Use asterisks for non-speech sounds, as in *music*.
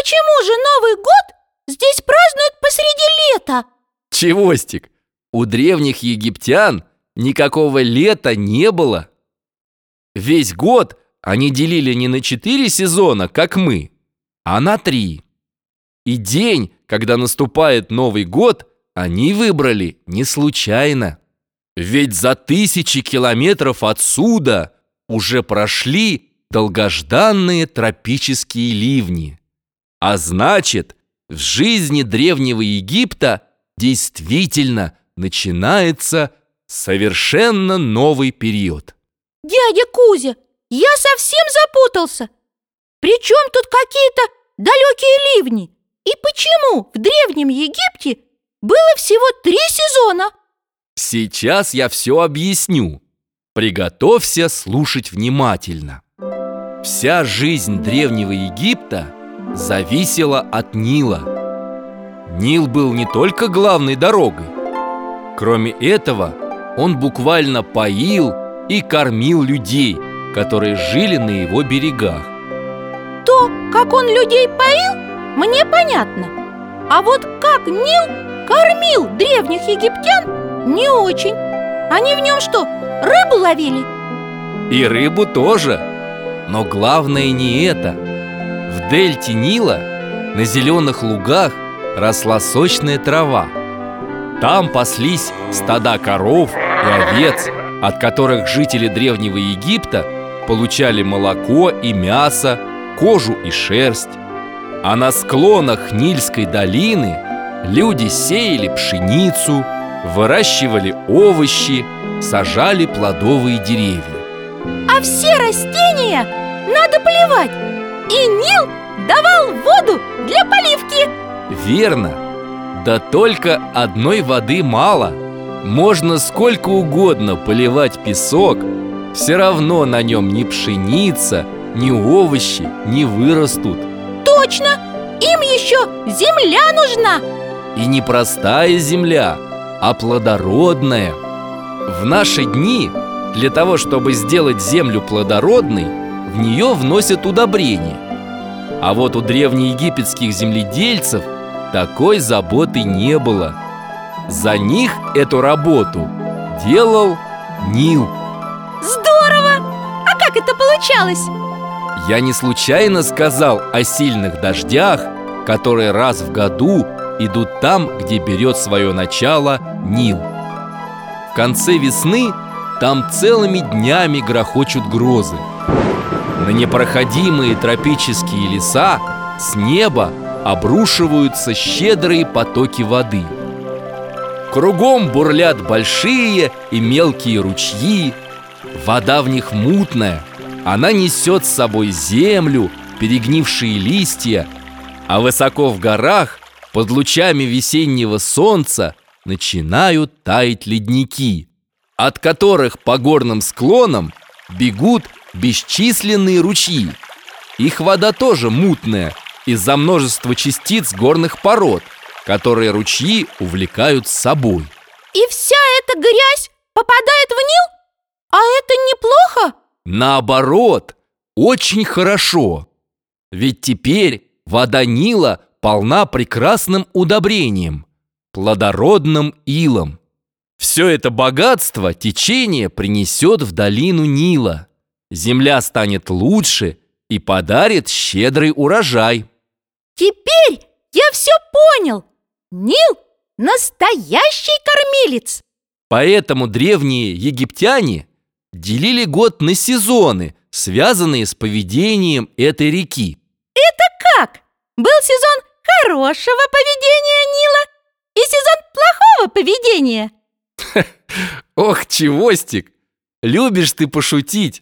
почему же Новый год здесь празднуют посреди лета? Чевостик, у древних египтян никакого лета не было. Весь год они делили не на четыре сезона, как мы, а на три. И день, когда наступает Новый год, они выбрали не случайно. Ведь за тысячи километров отсюда уже прошли долгожданные тропические ливни. А значит, в жизни Древнего Египта действительно начинается совершенно новый период. Дядя Кузя, я совсем запутался. Причем тут какие-то далекие ливни? И почему в Древнем Египте было всего три сезона? Сейчас я все объясню. Приготовься слушать внимательно. Вся жизнь Древнего Египта зависела от Нила. Нил был не только главной дорогой. Кроме этого, он буквально поил и кормил людей, которые жили на его берегах. То, как он людей поил, мне понятно. А вот как Нил кормил древних египтян, не очень. Они в нем что, рыбу ловили? И рыбу тоже. Но главное не это. В дельте Нила на зеленых лугах росла сочная трава. Там паслись стада коров и овец, от которых жители Древнего Египта получали молоко и мясо, кожу и шерсть. А на склонах Нильской долины люди сеяли пшеницу, выращивали овощи, сажали плодовые деревья. А все растения надо поливать И Нил давал воду для поливки. Верно, да только одной воды мало. Можно сколько угодно поливать песок. Все равно на нем ни пшеница, ни овощи не вырастут. Точно! Им еще земля нужна. И не простая земля, а плодородная. В наши дни для того, чтобы сделать землю плодородной В нее вносят удобрения А вот у древнеегипетских земледельцев такой заботы не было За них эту работу делал Нил Здорово! А как это получалось? Я не случайно сказал о сильных дождях, которые раз в году идут там, где берет свое начало Нил. В конце весны там целыми днями грохочут грозы. На непроходимые тропические леса с неба обрушиваются щедрые потоки воды. Кругом бурлят большие и мелкие ручьи, вода в них мутная, она несет с собой землю, перегнившие листья, а высоко в горах, под лучами весеннего солнца, начинают таять ледники, от которых по горным склонам бегут бесчисленные ручьи. Их вода тоже мутная из-за множества частиц горных пород, которые ручьи увлекают с собой. И вся эта грязь попадает в Нил? А это неплохо? Наоборот, очень хорошо. Ведь теперь вода Нила полна прекрасным удобрением, плодородным илом. Все это богатство течение принесет в долину Нила. Земля станет лучше и подарит щедрый урожай. Теперь я все понял. Нил – настоящий кормилец. Поэтому древние египтяне делили год на сезоны, связанные с поведением этой реки. Это как? Был сезон хорошего поведения Нила и сезон плохого поведения. *laughs* Ох, чевостик, любишь ты пошутить,